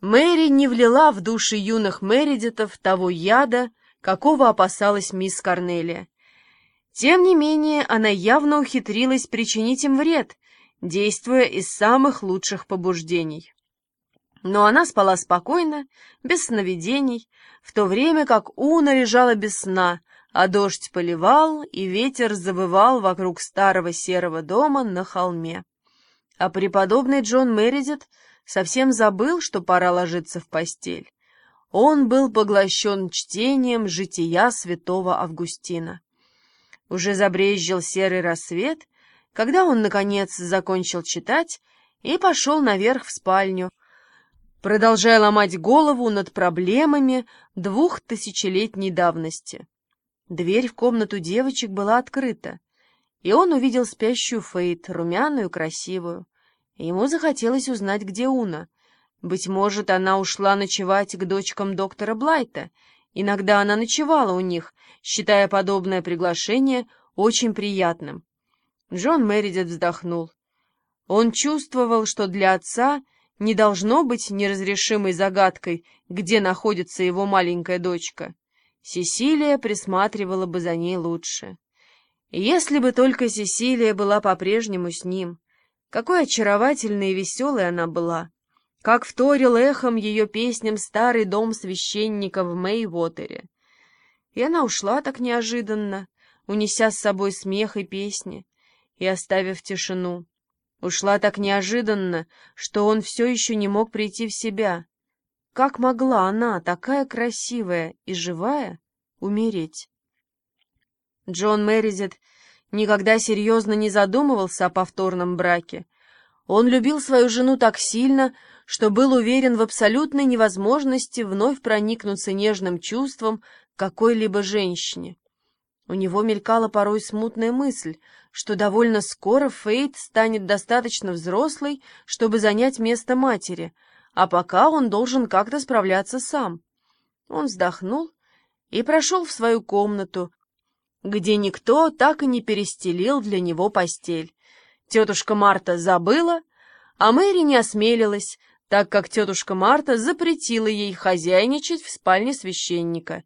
Мэри не влила в души юных Мередитов того яда, какого опасалась мисс Корнелия. Тем не менее, она явно ухитрилась причинить им вред, действуя из самых лучших побуждений. Но она спала спокойно, без сновидений, в то время как Уна лежала без сна, а дождь поливал, и ветер завывал вокруг старого серого дома на холме. А преподобный Джон Мередит совсем забыл, что пора ложиться в постель. Он был поглощен чтением жития святого Августина. Уже забрезжил серый рассвет, когда он, наконец, закончил читать и пошел наверх в спальню, продолжая ломать голову над проблемами двух тысячелетней давности. Дверь в комнату девочек была открыта, и он увидел спящую Фейт, румяную, красивую. Ему захотелось узнать, где Уна. Быть может, она ушла ночевать к дочкам доктора Блайта. Иногда она ночевала у них, считая подобное приглашение очень приятным. Джон Мередит вздохнул. Он чувствовал, что для отца не должно быть неразрешимой загадкой, где находится его маленькая дочка. Сесилия присматривала бы за ней лучше. Если бы только Сесилия была по-прежнему с ним. Какой очаровательной и веселой она была! Как вторил эхом ее песням старый дом священника в Мэйвотере. И она ушла так неожиданно, унеся с собой смех и песни, и оставив тишину. Ушла так неожиданно, что он все еще не мог прийти в себя. Как могла она, такая красивая и живая, умереть? Джон Мэризет никогда серьезно не задумывался о повторном браке. Он любил свою жену так сильно, что был уверен в абсолютной невозможности вновь проникнуться нежным чувством какой-либо женщине. У него мелькала порой смутная мысль, что довольно скоро Фейт станет достаточно взрослой, чтобы занять место матери, а пока он должен как-то справляться сам. Он вздохнул и прошел в свою комнату, где никто так и не перестелил для него постель. Тетушка Марта забыла, а Мэри не осмелилась, так как тетушка Марта запретила ей хозяйничать в спальне священника.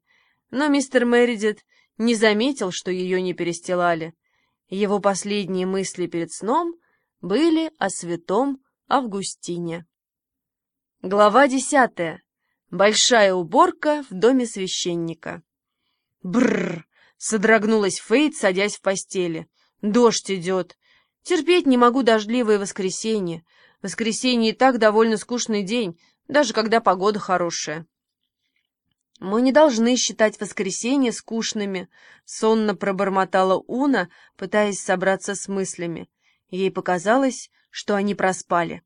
Но мистер Мэридит не заметил, что ее не перестилали. Его последние мысли перед сном были о святом Августине. Глава десятая. Большая уборка в доме священника. Бррр! Содрогнулась Фейт, садясь в постели. Дождь идет. Терпеть не могу дождливое воскресенье. Воскресенье и так довольно скучный день, даже когда погода хорошая. «Мы не должны считать воскресенье скучными», — сонно пробормотала Уна, пытаясь собраться с мыслями. Ей показалось, что они проспали.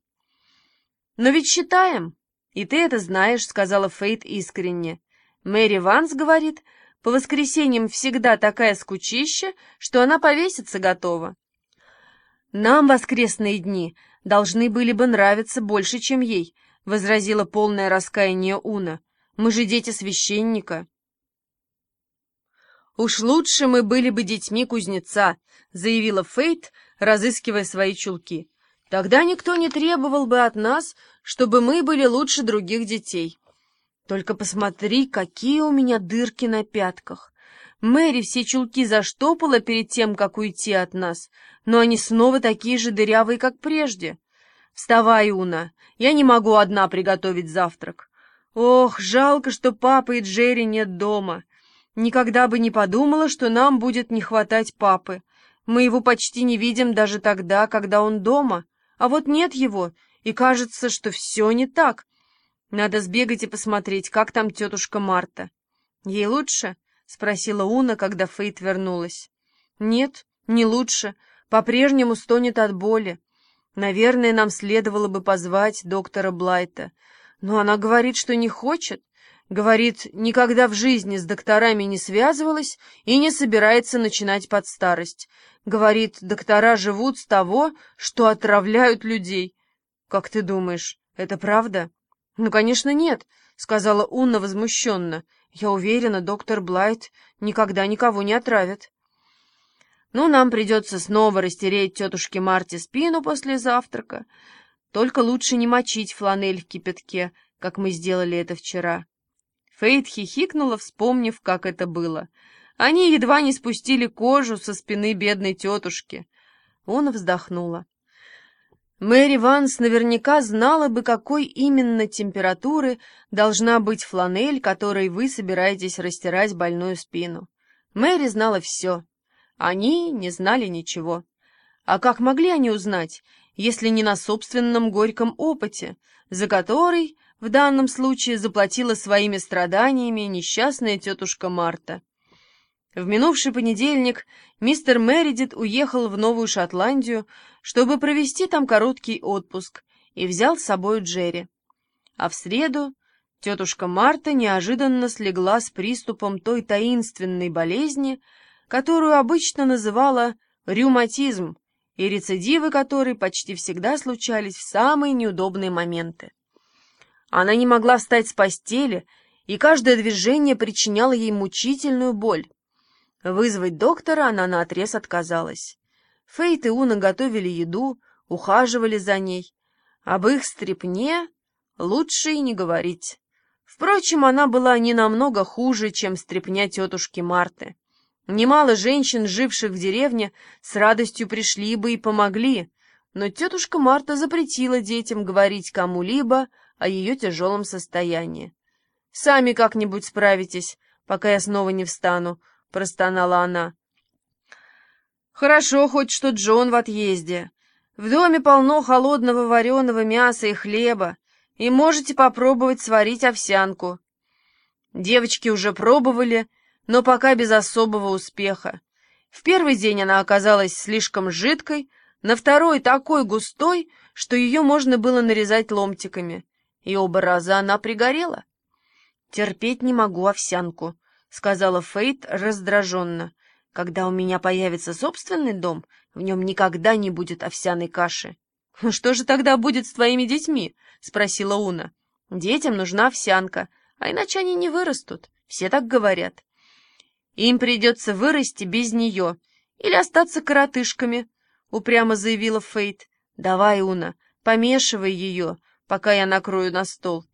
«Но ведь считаем, и ты это знаешь», — сказала Фейт искренне. «Мэри Ванс говорит, по воскресеньям всегда такая скучища, что она повеситься готова. Нам воскресные дни должны были бы нравиться больше, чем ей, — возразила полное раскаяние Уна. Мы же дети священника. «Уж лучше мы были бы детьми кузнеца», — заявила Фейт, разыскивая свои чулки. «Тогда никто не требовал бы от нас, чтобы мы были лучше других детей». Только посмотри, какие у меня дырки на пятках. Мэри все чулки заштопала перед тем, как уйти от нас, но они снова такие же дырявые, как прежде. Вставай, Уна, я не могу одна приготовить завтрак. Ох, жалко, что папы и Джерри нет дома. Никогда бы не подумала, что нам будет не хватать папы. Мы его почти не видим даже тогда, когда он дома. А вот нет его, и кажется, что все не так. Надо сбегать и посмотреть, как там тетушка Марта. Ей лучше? — спросила Уна, когда Фейт вернулась. Нет, не лучше. По-прежнему стонет от боли. Наверное, нам следовало бы позвать доктора Блайта. Но она говорит, что не хочет. Говорит, никогда в жизни с докторами не связывалась и не собирается начинать под старость. Говорит, доктора живут с того, что отравляют людей. Как ты думаешь, это правда? «Ну, конечно, нет», — сказала Унна возмущенно. «Я уверена, доктор Блайт никогда никого не отравит». «Ну, нам придется снова растереть тетушке Марте спину после завтрака. Только лучше не мочить фланель в кипятке, как мы сделали это вчера». Фейт хихикнула, вспомнив, как это было. Они едва не спустили кожу со спины бедной тетушки. Он вздохнула. Мэри Ванс наверняка знала бы, какой именно температуры должна быть фланель, которой вы собираетесь растирать больную спину. Мэри знала все. Они не знали ничего. А как могли они узнать, если не на собственном горьком опыте, за который в данном случае заплатила своими страданиями несчастная тетушка Марта? В минувший понедельник мистер Мередит уехал в Новую Шотландию, чтобы провести там короткий отпуск, и взял с собой Джерри. А в среду тетушка Марта неожиданно слегла с приступом той таинственной болезни, которую обычно называла ревматизм, и рецидивы которой почти всегда случались в самые неудобные моменты. Она не могла встать с постели, и каждое движение причиняло ей мучительную боль. Вызвать доктора она наотрез отказалась. Фейт и Уна готовили еду, ухаживали за ней. Об их стрепне лучше и не говорить. Впрочем, она была не намного хуже, чем стрепня тетушки Марты. Немало женщин, живших в деревне, с радостью пришли бы и помогли, но тетушка Марта запретила детям говорить кому-либо о ее тяжелом состоянии. «Сами как-нибудь справитесь, пока я снова не встану», — простонала она. «Хорошо хоть, что Джон в отъезде. В доме полно холодного вареного мяса и хлеба, и можете попробовать сварить овсянку». Девочки уже пробовали, но пока без особого успеха. В первый день она оказалась слишком жидкой, на второй такой густой, что ее можно было нарезать ломтиками, и оба раза она пригорела. «Терпеть не могу овсянку», — сказала Фейт раздраженно. «Когда у меня появится собственный дом, в нем никогда не будет овсяной каши». «Что же тогда будет с твоими детьми?» — спросила Уна. «Детям нужна овсянка, а иначе они не вырастут. Все так говорят». «Им придется вырасти без нее или остаться коротышками», — упрямо заявила Фейт. «Давай, Уна, помешивай ее, пока я накрою на стол.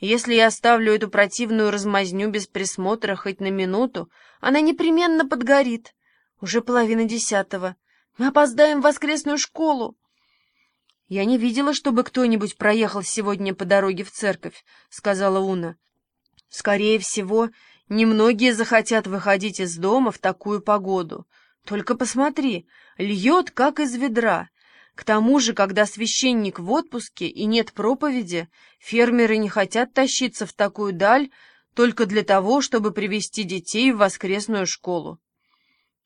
Если я оставлю эту противную размазню без присмотра хоть на минуту, она непременно подгорит. Уже половина десятого. Мы опоздаем в воскресную школу. Я не видела, чтобы кто-нибудь проехал сегодня по дороге в церковь, — сказала Уна. Скорее всего, немногие захотят выходить из дома в такую погоду. Только посмотри, льет, как из ведра. К тому же, когда священник в отпуске и нет проповеди, фермеры не хотят тащиться в такую даль только для того, чтобы привести детей в воскресную школу.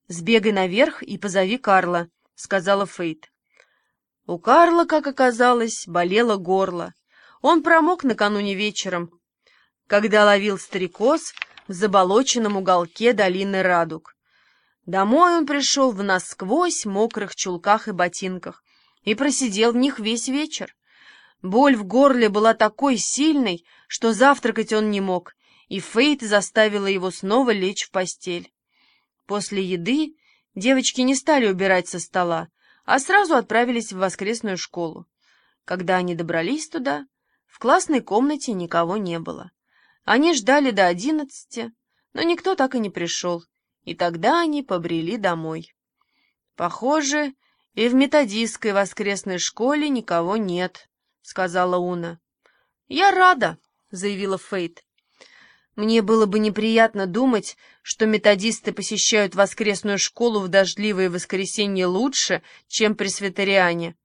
«Сбегай наверх и позови Карла», — сказала Фейт. У Карла, как оказалось, болело горло. Он промок накануне вечером, когда ловил стрекоз в заболоченном уголке долины Радуг. Домой он пришел в насквозь мокрых чулках и ботинках, и просидел в них весь вечер. Боль в горле была такой сильной, что завтракать он не мог, и Фейт заставила его снова лечь в постель. После еды девочки не стали убирать со стола, а сразу отправились в воскресную школу. Когда они добрались туда, в классной комнате никого не было. Они ждали до одиннадцати, но никто так и не пришел, и тогда они побрели домой. Похоже, «И в методистской воскресной школе никого нет», — сказала Уна. «Я рада», — заявила Фейт. «Мне было бы неприятно думать, что методисты посещают воскресную школу в дождливые воскресенья лучше, чем пресвитериане.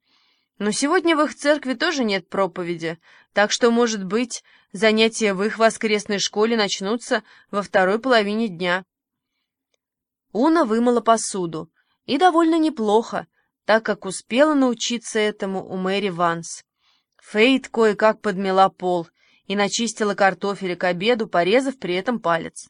Но сегодня в их церкви тоже нет проповеди, так что, может быть, занятия в их воскресной школе начнутся во второй половине дня». Уна вымыла посуду, и довольно неплохо, так как успела научиться этому у Мэри Ванс. Фейт кое-как подмела пол и начистила картофель к обеду, порезав при этом палец.